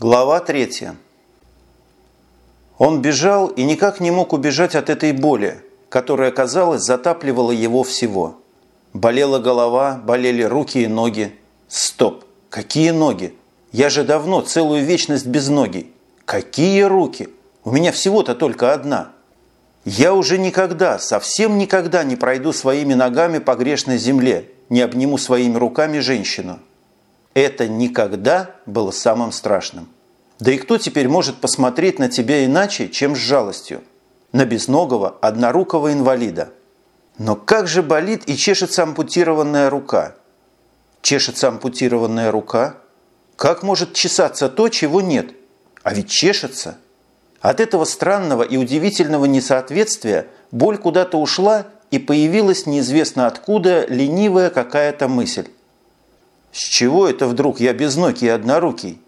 Глава третья. Он бежал и никак не мог убежать от этой боли, которая, казалось, затапливала его всего. Болела голова, болели руки и ноги. Стоп! Какие ноги? Я же давно целую вечность без ноги. Какие руки? У меня всего-то только одна. Я уже никогда, совсем никогда не пройду своими ногами по грешной земле, не обниму своими руками женщину. Это никогда было самым страшным. Да и кто теперь может посмотреть на тебя иначе, чем с жалостью? На безногого, однорукого инвалида. Но как же болит и чешется ампутированная рука? Чешется ампутированная рука? Как может чесаться то, чего нет? А ведь чешется. От этого странного и удивительного несоответствия боль куда-то ушла и появилась неизвестно откуда ленивая какая-то мысль. С чего это вдруг я безногий и однорукий?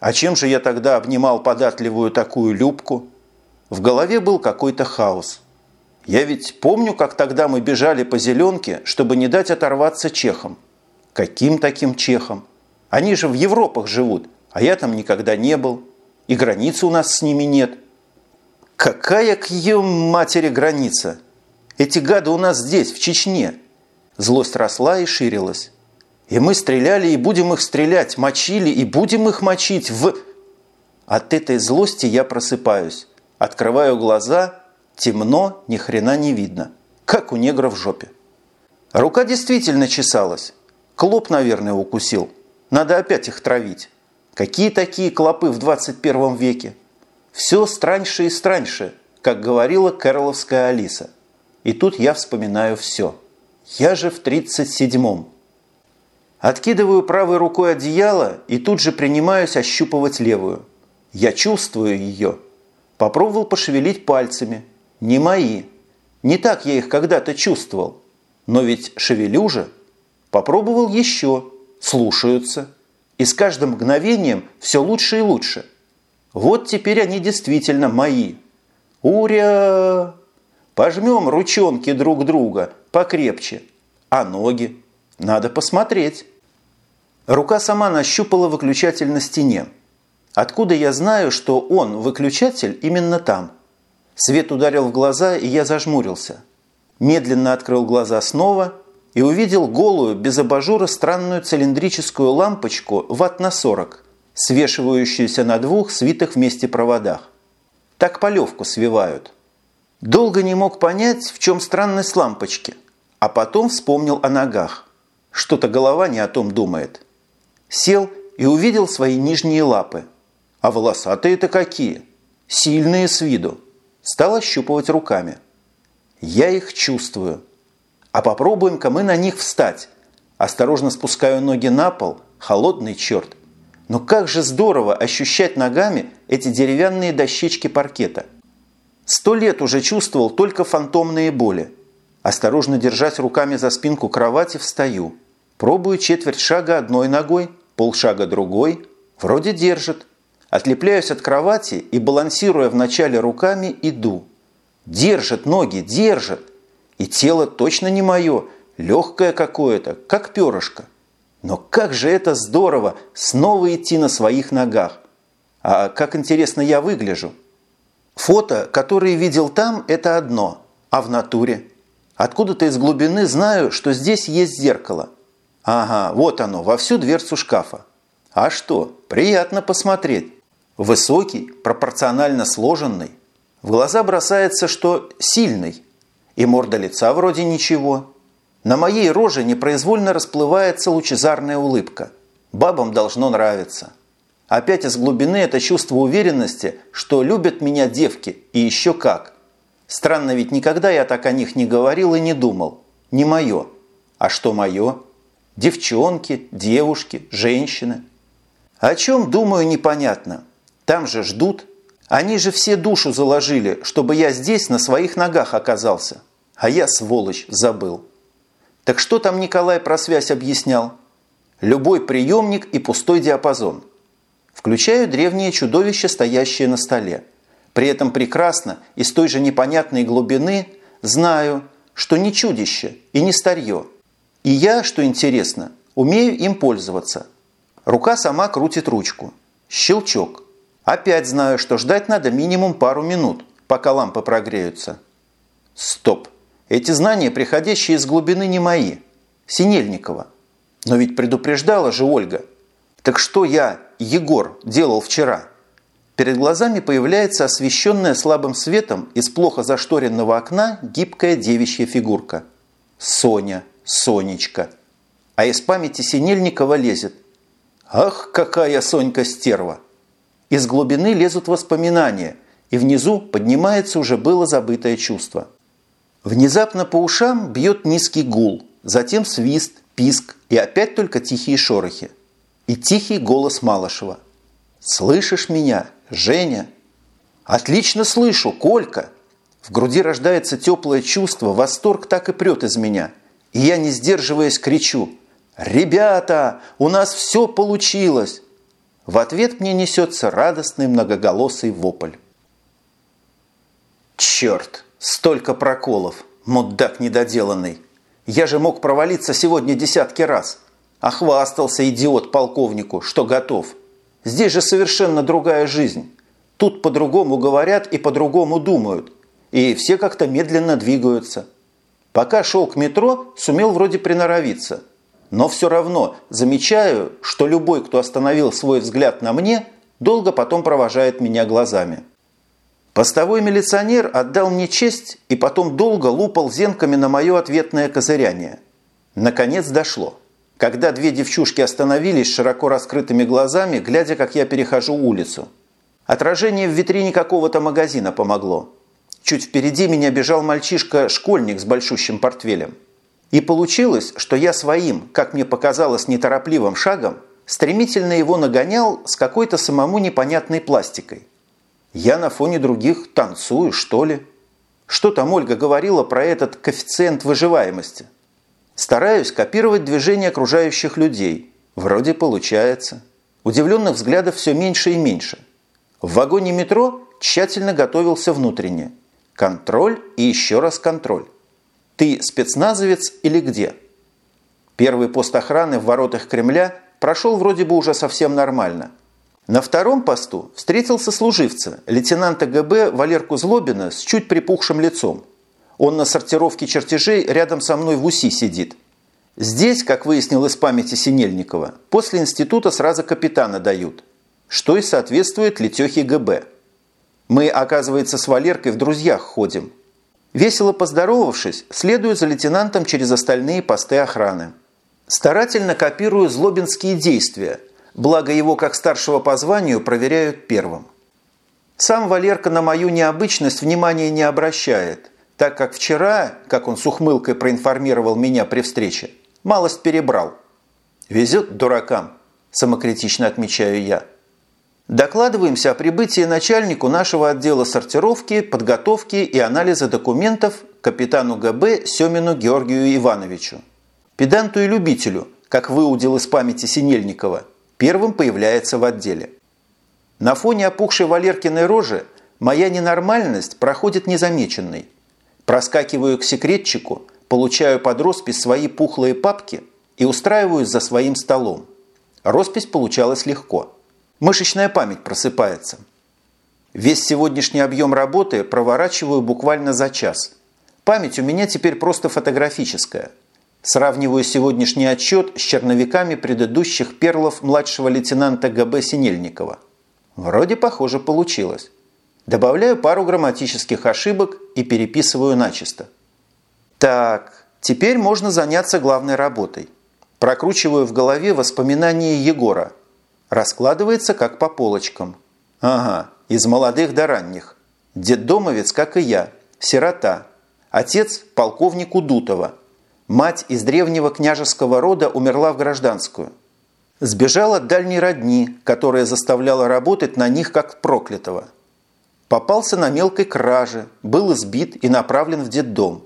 А чем же я тогда обнимал податливую такую любку? В голове был какой-то хаос. Я ведь помню, как тогда мы бежали по зеленке, чтобы не дать оторваться чехам. Каким таким чехам? Они же в Европах живут, а я там никогда не был. И границы у нас с ними нет. Какая к ее матери граница? Эти гады у нас здесь, в Чечне. Злость росла и ширилась. И мы стреляли и будем их стрелять, мочили и будем их мочить в... От этой злости я просыпаюсь. Открываю глаза, темно, ни хрена не видно. Как у негра в жопе. Рука действительно чесалась. Клоп, наверное, укусил. Надо опять их травить. Какие такие клопы в 21 веке? Все страньше и страньше, как говорила Кэроловская Алиса. И тут я вспоминаю все. Я же в 37-м. Откидываю правой рукой одеяло и тут же принимаюсь ощупывать левую. Я чувствую ее. Попробовал пошевелить пальцами. Не мои. Не так я их когда-то чувствовал. Но ведь шевелю же. Попробовал еще. Слушаются. И с каждым мгновением все лучше и лучше. Вот теперь они действительно мои. Уря! Пожмем ручонки друг друга покрепче. А ноги? Надо посмотреть. Рука сама нащупала выключатель на стене. Откуда я знаю, что он, выключатель, именно там? Свет ударил в глаза, и я зажмурился. Медленно открыл глаза снова и увидел голую, без абажура, странную цилиндрическую лампочку ватт на 40, свешивающуюся на двух свитых вместе проводах. Так полевку свивают. Долго не мог понять, в чем странность лампочки, а потом вспомнил о ногах. Что-то голова не о том думает. Сел и увидел свои нижние лапы. А волосатые-то какие! Сильные с виду. Стал ощупывать руками. Я их чувствую. А попробуем-ка мы на них встать. Осторожно спускаю ноги на пол. Холодный черт. Но как же здорово ощущать ногами эти деревянные дощечки паркета. Сто лет уже чувствовал только фантомные боли. Осторожно держась руками за спинку кровати, встаю. Пробую четверть шага одной ногой – полшага другой, вроде держит. Отлепляюсь от кровати и, балансируя вначале руками, иду. Держит ноги, держит. И тело точно не мое, легкое какое-то, как перышко. Но как же это здорово снова идти на своих ногах. А как интересно я выгляжу. Фото, которые видел там, это одно, а в натуре. Откуда-то из глубины знаю, что здесь есть зеркало. Ага, вот оно, во всю дверцу шкафа. А что, приятно посмотреть. Высокий, пропорционально сложенный. В глаза бросается, что сильный. И морда лица вроде ничего. На моей роже непроизвольно расплывается лучезарная улыбка. Бабам должно нравиться. Опять из глубины это чувство уверенности, что любят меня девки, и еще как. Странно, ведь никогда я так о них не говорил и не думал. Не мое. А что мое? Девчонки, девушки, женщины. О чем, думаю, непонятно. Там же ждут. Они же все душу заложили, чтобы я здесь на своих ногах оказался. А я, сволочь, забыл. Так что там Николай про связь объяснял? Любой приемник и пустой диапазон. Включаю древнее чудовище, стоящее на столе. При этом прекрасно и с той же непонятной глубины знаю, что не чудище и не старье, и я, что интересно, умею им пользоваться. Рука сама крутит ручку. Щелчок. Опять знаю, что ждать надо минимум пару минут, пока лампы прогреются. Стоп. Эти знания, приходящие из глубины, не мои. Синельникова. Но ведь предупреждала же Ольга. Так что я, Егор, делал вчера? Перед глазами появляется освещенная слабым светом из плохо зашторенного окна гибкая девичья фигурка. Соня, Сонечка. А из памяти Синельникова лезет. Ах, какая Сонька стерва! Из глубины лезут воспоминания, и внизу поднимается уже было забытое чувство. Внезапно по ушам бьет низкий гул, затем свист, писк и опять только тихие шорохи. И тихий голос Малышева. «Слышишь меня, Женя?» «Отлично слышу, Колька!» В груди рождается теплое чувство, восторг так и прет из меня. И я, не сдерживаясь, кричу «Ребята, у нас все получилось!» В ответ мне несется радостный многоголосый вопль. Черт, столько проколов, мудак недоделанный. Я же мог провалиться сегодня десятки раз. А хвастался идиот полковнику, что готов. Здесь же совершенно другая жизнь. Тут по-другому говорят и по-другому думают. И все как-то медленно двигаются. Пока шел к метро, сумел вроде приноровиться – но все равно замечаю, что любой, кто остановил свой взгляд на мне, долго потом провожает меня глазами. Постовой милиционер отдал мне честь и потом долго лупал зенками на мое ответное козыряние. Наконец дошло. Когда две девчушки остановились широко раскрытыми глазами, глядя, как я перехожу улицу. Отражение в витрине какого-то магазина помогло. Чуть впереди меня бежал мальчишка-школьник с большущим портфелем. И получилось, что я своим, как мне показалось, неторопливым шагом стремительно его нагонял с какой-то самому непонятной пластикой. Я на фоне других танцую, что ли? Что там Ольга говорила про этот коэффициент выживаемости? Стараюсь копировать движения окружающих людей. Вроде получается. Удивленных взглядов все меньше и меньше. В вагоне метро тщательно готовился внутренне. Контроль и еще раз контроль. Ты спецназовец или где? Первый пост охраны в воротах Кремля прошел вроде бы уже совсем нормально. На втором посту встретился служивца, лейтенанта ГБ Валерку Злобина с чуть припухшим лицом. Он на сортировке чертежей рядом со мной в УСИ сидит. Здесь, как выяснил из памяти Синельникова, после института сразу капитана дают, что и соответствует Летехе ГБ. Мы, оказывается, с Валеркой в друзьях ходим – Весело поздоровавшись, следую за лейтенантом через остальные посты охраны. Старательно копирую злобинские действия, благо его как старшего по званию проверяют первым. Сам Валерка на мою необычность внимания не обращает, так как вчера, как он с ухмылкой проинформировал меня при встрече, малость перебрал. «Везет дуракам», – самокритично отмечаю я. Докладываемся о прибытии начальнику нашего отдела сортировки, подготовки и анализа документов капитану ГБ Семину Георгию Ивановичу. Педанту и любителю, как выудил из памяти Синельникова, первым появляется в отделе. На фоне опухшей Валеркиной рожи моя ненормальность проходит незамеченной. Проскакиваю к секретчику, получаю под роспись свои пухлые папки и устраиваюсь за своим столом. Роспись получалась легко – Мышечная память просыпается. Весь сегодняшний объем работы проворачиваю буквально за час. Память у меня теперь просто фотографическая. Сравниваю сегодняшний отчет с черновиками предыдущих перлов младшего лейтенанта ГБ Синельникова. Вроде похоже получилось. Добавляю пару грамматических ошибок и переписываю начисто. Так, теперь можно заняться главной работой. Прокручиваю в голове воспоминания Егора – Раскладывается как по полочкам. Ага, из молодых до ранних. Деддомовец, как и я, сирота. Отец – полковник Удутова. Мать из древнего княжеского рода умерла в гражданскую. Сбежал от дальней родни, которая заставляла работать на них как проклятого. Попался на мелкой краже, был избит и направлен в детдом.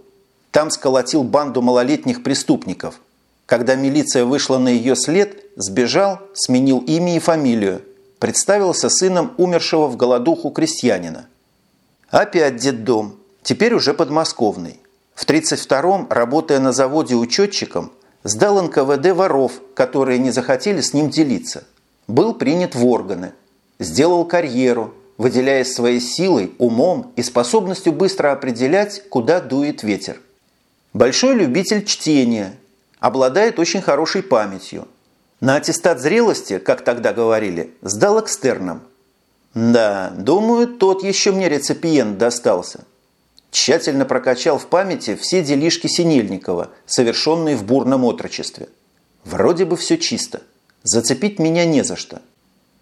Там сколотил банду малолетних преступников – когда милиция вышла на ее след, сбежал, сменил имя и фамилию, представился сыном умершего в голодуху крестьянина. Опять детдом, теперь уже подмосковный. В 32-м, работая на заводе учетчиком, сдал НКВД воров, которые не захотели с ним делиться. Был принят в органы. сделал карьеру, выделяясь своей силой, умом и способностью быстро определять, куда дует ветер. Большой любитель чтения, обладает очень хорошей памятью. На аттестат зрелости, как тогда говорили, сдал экстерном. Да, думаю, тот еще мне реципиент достался. Тщательно прокачал в памяти все делишки Синельникова, совершенные в бурном отрочестве. Вроде бы все чисто. Зацепить меня не за что.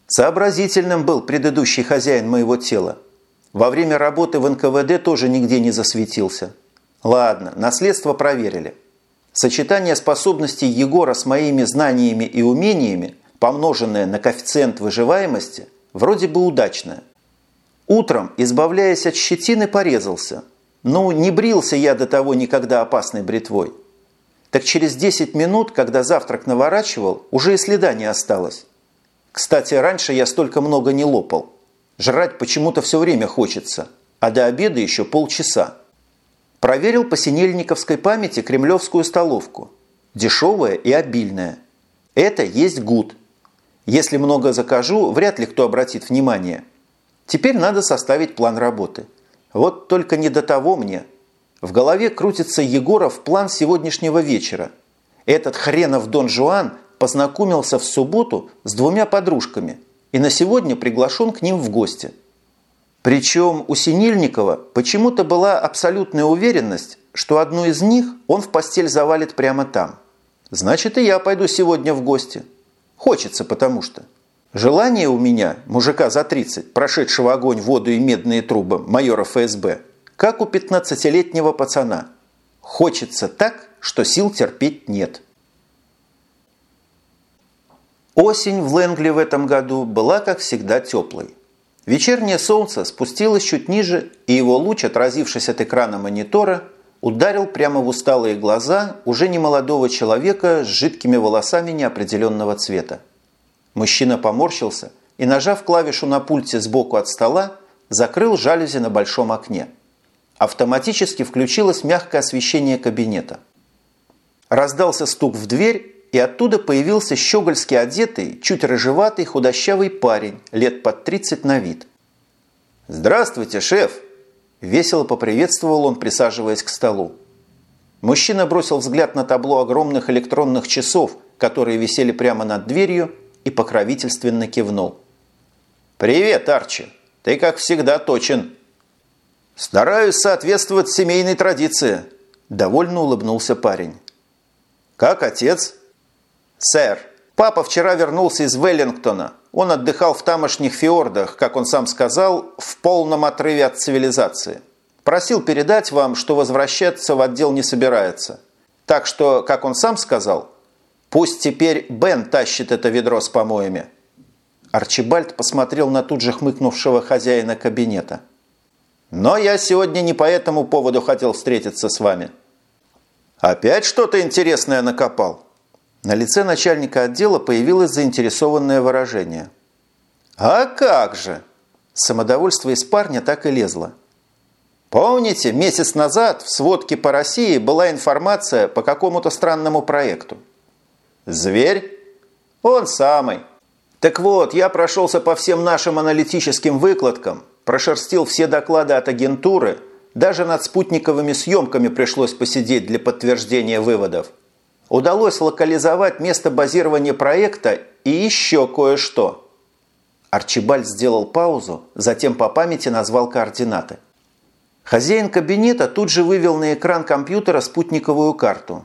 Сообразительным был предыдущий хозяин моего тела. Во время работы в НКВД тоже нигде не засветился. Ладно, наследство проверили. Сочетание способностей Егора с моими знаниями и умениями, помноженное на коэффициент выживаемости, вроде бы удачное. Утром, избавляясь от щетины, порезался. Ну, не брился я до того никогда опасной бритвой. Так через 10 минут, когда завтрак наворачивал, уже и следа не осталось. Кстати, раньше я столько много не лопал. Жрать почему-то все время хочется, а до обеда еще полчаса. Проверил по синельниковской памяти кремлевскую столовку. Дешевая и обильная. Это есть гуд. Если много закажу, вряд ли кто обратит внимание. Теперь надо составить план работы. Вот только не до того мне. В голове крутится Егоров план сегодняшнего вечера. Этот хренов Дон Жуан познакомился в субботу с двумя подружками и на сегодня приглашен к ним в гости. Причем у Синильникова почему-то была абсолютная уверенность, что одну из них он в постель завалит прямо там. Значит, и я пойду сегодня в гости. Хочется, потому что. Желание у меня, мужика за 30, прошедшего огонь, воду и медные трубы, майора ФСБ, как у 15-летнего пацана. Хочется так, что сил терпеть нет. Осень в Лэнгли в этом году была, как всегда, теплой. Вечернее солнце спустилось чуть ниже, и его луч, отразившись от экрана монитора, ударил прямо в усталые глаза уже немолодого человека с жидкими волосами неопределенного цвета. Мужчина поморщился и, нажав клавишу на пульте сбоку от стола, закрыл жалюзи на большом окне. Автоматически включилось мягкое освещение кабинета. Раздался стук в дверь, и оттуда появился щегольски одетый, чуть рыжеватый, худощавый парень, лет под 30 на вид. «Здравствуйте, шеф!» – весело поприветствовал он, присаживаясь к столу. Мужчина бросил взгляд на табло огромных электронных часов, которые висели прямо над дверью, и покровительственно кивнул. «Привет, Арчи! Ты, как всегда, точен!» «Стараюсь соответствовать семейной традиции», – довольно улыбнулся парень. «Как отец?» «Сэр, папа вчера вернулся из Веллингтона. Он отдыхал в тамошних фьордах, как он сам сказал, в полном отрыве от цивилизации. Просил передать вам, что возвращаться в отдел не собирается. Так что, как он сам сказал, пусть теперь Бен тащит это ведро с помоями». Арчибальд посмотрел на тут же хмыкнувшего хозяина кабинета. «Но я сегодня не по этому поводу хотел встретиться с вами». «Опять что-то интересное накопал?» На лице начальника отдела появилось заинтересованное выражение. «А как же!» Самодовольство из парня так и лезло. Помните, месяц назад в сводке по России была информация по какому-то странному проекту? Зверь? Он самый. Так вот, я прошелся по всем нашим аналитическим выкладкам, прошерстил все доклады от агентуры, даже над спутниковыми съемками пришлось посидеть для подтверждения выводов – Удалось локализовать место базирования проекта и еще кое-что. Арчибальд сделал паузу, затем по памяти назвал координаты. Хозяин кабинета тут же вывел на экран компьютера спутниковую карту.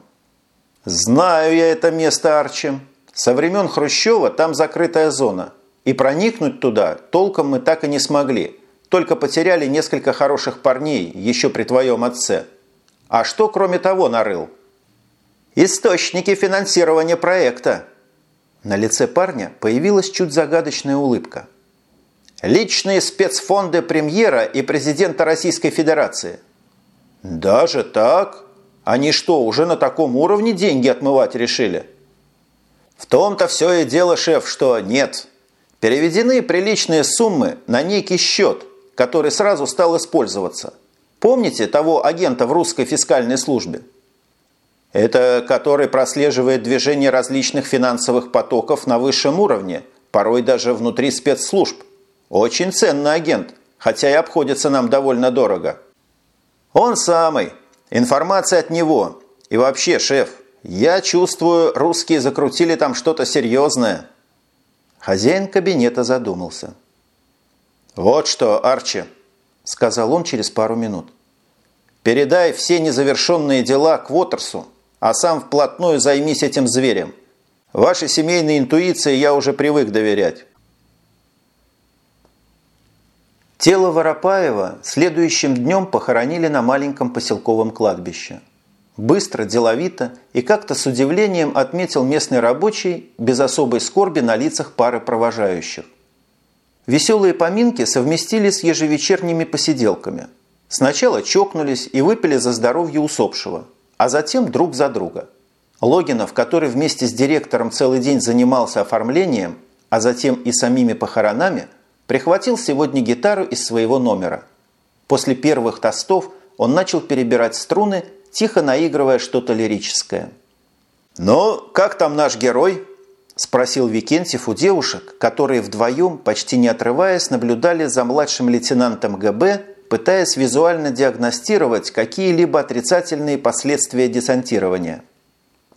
«Знаю я это место, Арчи. Со времен Хрущева там закрытая зона. И проникнуть туда толком мы так и не смогли. Только потеряли несколько хороших парней еще при твоем отце. А что кроме того нарыл?» Источники финансирования проекта. На лице парня появилась чуть загадочная улыбка. Личные спецфонды премьера и президента Российской Федерации. Даже так? Они что, уже на таком уровне деньги отмывать решили? В том-то все и дело, шеф, что нет. Переведены приличные суммы на некий счет, который сразу стал использоваться. Помните того агента в русской фискальной службе? Это который прослеживает движение различных финансовых потоков на высшем уровне, порой даже внутри спецслужб. Очень ценный агент, хотя и обходится нам довольно дорого. Он самый. Информация от него. И вообще, шеф, я чувствую, русские закрутили там что-то серьезное. Хозяин кабинета задумался. «Вот что, Арчи», – сказал он через пару минут. «Передай все незавершенные дела к Уотерсу, а сам вплотную займись этим зверем. Вашей семейной интуиции я уже привык доверять». Тело Воропаева следующим днем похоронили на маленьком поселковом кладбище. Быстро, деловито и как-то с удивлением отметил местный рабочий без особой скорби на лицах пары провожающих. Веселые поминки совместили с ежевечерними посиделками. Сначала чокнулись и выпили за здоровье усопшего, а затем друг за друга. Логинов, который вместе с директором целый день занимался оформлением, а затем и самими похоронами – прихватил сегодня гитару из своего номера. После первых тостов он начал перебирать струны, тихо наигрывая что-то лирическое. «Ну, как там наш герой?» – спросил Викентьев у девушек, которые вдвоем, почти не отрываясь, наблюдали за младшим лейтенантом ГБ, пытаясь визуально диагностировать какие-либо отрицательные последствия десантирования.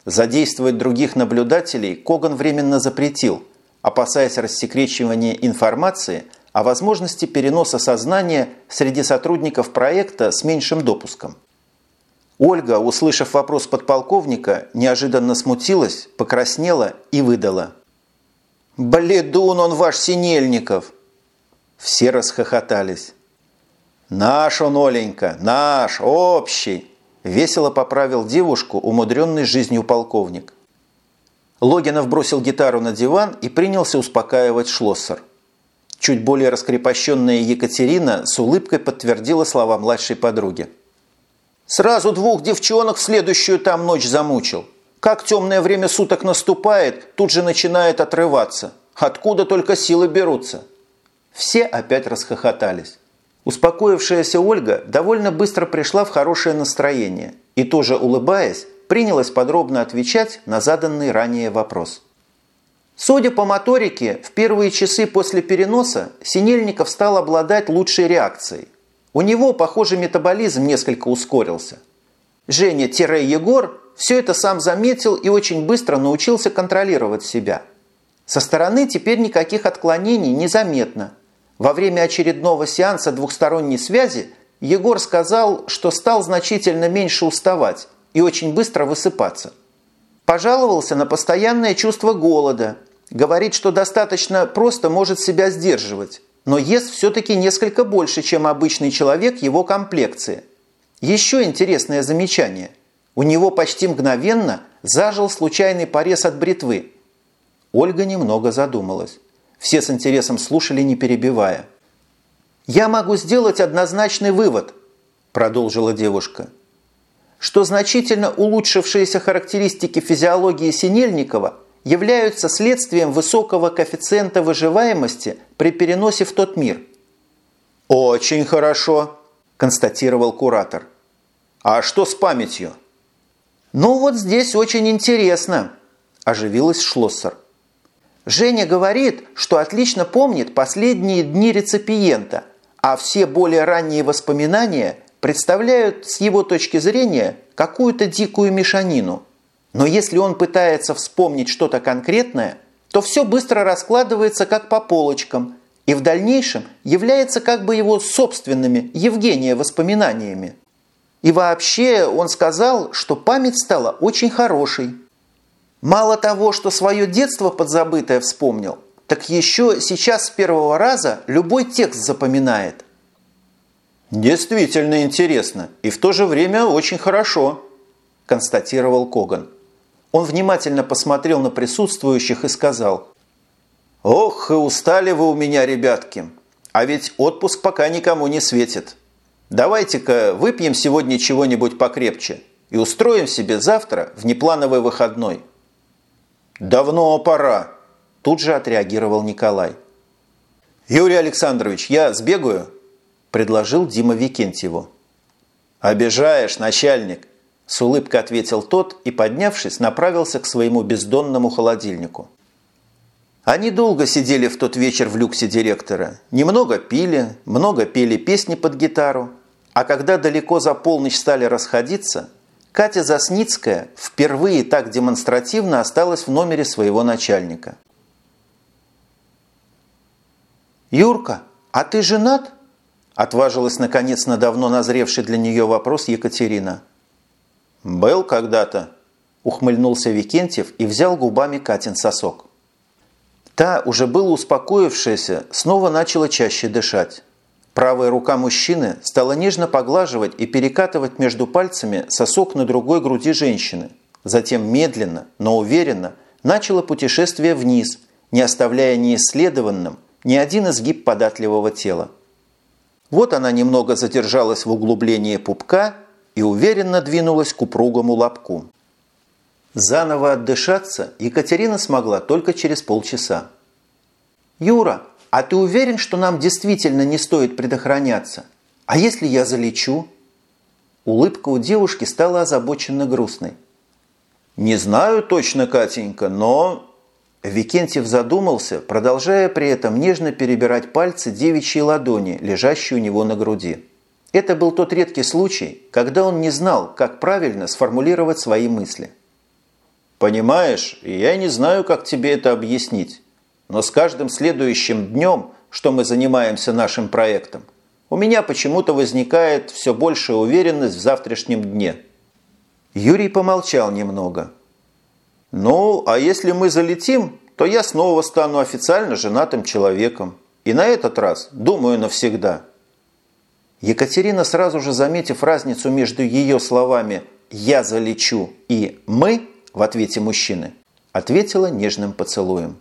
Задействовать других наблюдателей Коган временно запретил – опасаясь рассекречивания информации о возможности переноса сознания среди сотрудников проекта с меньшим допуском. Ольга, услышав вопрос подполковника, неожиданно смутилась, покраснела и выдала. «Бледун он ваш Синельников!» Все расхохотались. «Наш он, Оленька, наш, общий!» Весело поправил девушку, умудренный жизнью полковник. Логинов бросил гитару на диван и принялся успокаивать Шлоссер. Чуть более раскрепощенная Екатерина с улыбкой подтвердила слова младшей подруги. «Сразу двух девчонок в следующую там ночь замучил. Как темное время суток наступает, тут же начинает отрываться. Откуда только силы берутся?» Все опять расхохотались. Успокоившаяся Ольга довольно быстро пришла в хорошее настроение и, тоже улыбаясь, принялась подробно отвечать на заданный ранее вопрос. Судя по моторике, в первые часы после переноса Синельников стал обладать лучшей реакцией. У него, похоже, метаболизм несколько ускорился. Женя-Егор все это сам заметил и очень быстро научился контролировать себя. Со стороны теперь никаких отклонений не заметно. Во время очередного сеанса двухсторонней связи Егор сказал, что стал значительно меньше уставать и очень быстро высыпаться. Пожаловался на постоянное чувство голода, говорит, что достаточно просто может себя сдерживать, но ест все-таки несколько больше, чем обычный человек его комплекции. Еще интересное замечание. У него почти мгновенно зажил случайный порез от бритвы. Ольга немного задумалась. Все с интересом слушали, не перебивая. «Я могу сделать однозначный вывод», – продолжила девушка – что значительно улучшившиеся характеристики физиологии Синельникова являются следствием высокого коэффициента выживаемости при переносе в тот мир. «Очень хорошо», – констатировал куратор. «А что с памятью?» «Ну вот здесь очень интересно», – оживилась Шлоссер. Женя говорит, что отлично помнит последние дни реципиента, а все более ранние воспоминания представляют с его точки зрения какую-то дикую мешанину. Но если он пытается вспомнить что-то конкретное, то все быстро раскладывается как по полочкам и в дальнейшем является как бы его собственными Евгения воспоминаниями. И вообще он сказал, что память стала очень хорошей. Мало того, что свое детство подзабытое вспомнил, так еще сейчас с первого раза любой текст запоминает. «Действительно интересно и в то же время очень хорошо», – констатировал Коган. Он внимательно посмотрел на присутствующих и сказал, «Ох, и устали вы у меня, ребятки, а ведь отпуск пока никому не светит. Давайте-ка выпьем сегодня чего-нибудь покрепче и устроим себе завтра внеплановый выходной». «Давно пора», – тут же отреагировал Николай. «Юрий Александрович, я сбегаю?» предложил Дима Викентьеву. «Обижаешь, начальник!» – с улыбкой ответил тот и, поднявшись, направился к своему бездонному холодильнику. Они долго сидели в тот вечер в люксе директора. Немного пили, много пели песни под гитару. А когда далеко за полночь стали расходиться, Катя Засницкая впервые так демонстративно осталась в номере своего начальника. «Юрка, а ты женат?» – отважилась наконец на давно назревший для нее вопрос Екатерина. «Был когда-то», – ухмыльнулся Викентьев и взял губами Катин сосок. Та, уже было успокоившаяся, снова начала чаще дышать. Правая рука мужчины стала нежно поглаживать и перекатывать между пальцами сосок на другой груди женщины. Затем медленно, но уверенно начало путешествие вниз, не оставляя неисследованным ни один изгиб податливого тела. Вот она немного задержалась в углублении пупка и уверенно двинулась к упругому лобку. Заново отдышаться Екатерина смогла только через полчаса. «Юра, а ты уверен, что нам действительно не стоит предохраняться? А если я залечу?» Улыбка у девушки стала озабоченно грустной. «Не знаю точно, Катенька, но...» Викентьев задумался, продолжая при этом нежно перебирать пальцы девичьей ладони, лежащей у него на груди. Это был тот редкий случай, когда он не знал, как правильно сформулировать свои мысли – Понимаешь, я не знаю, как тебе это объяснить, но с каждым следующим днем, что мы занимаемся нашим проектом, у меня почему-то возникает все большая уверенность в завтрашнем дне. Юрий помолчал немного. Ну, а если мы залетим, то я снова стану официально женатым человеком. И на этот раз, думаю, навсегда. Екатерина, сразу же заметив разницу между ее словами «я залечу» и «мы», в ответе мужчины, ответила нежным поцелуем.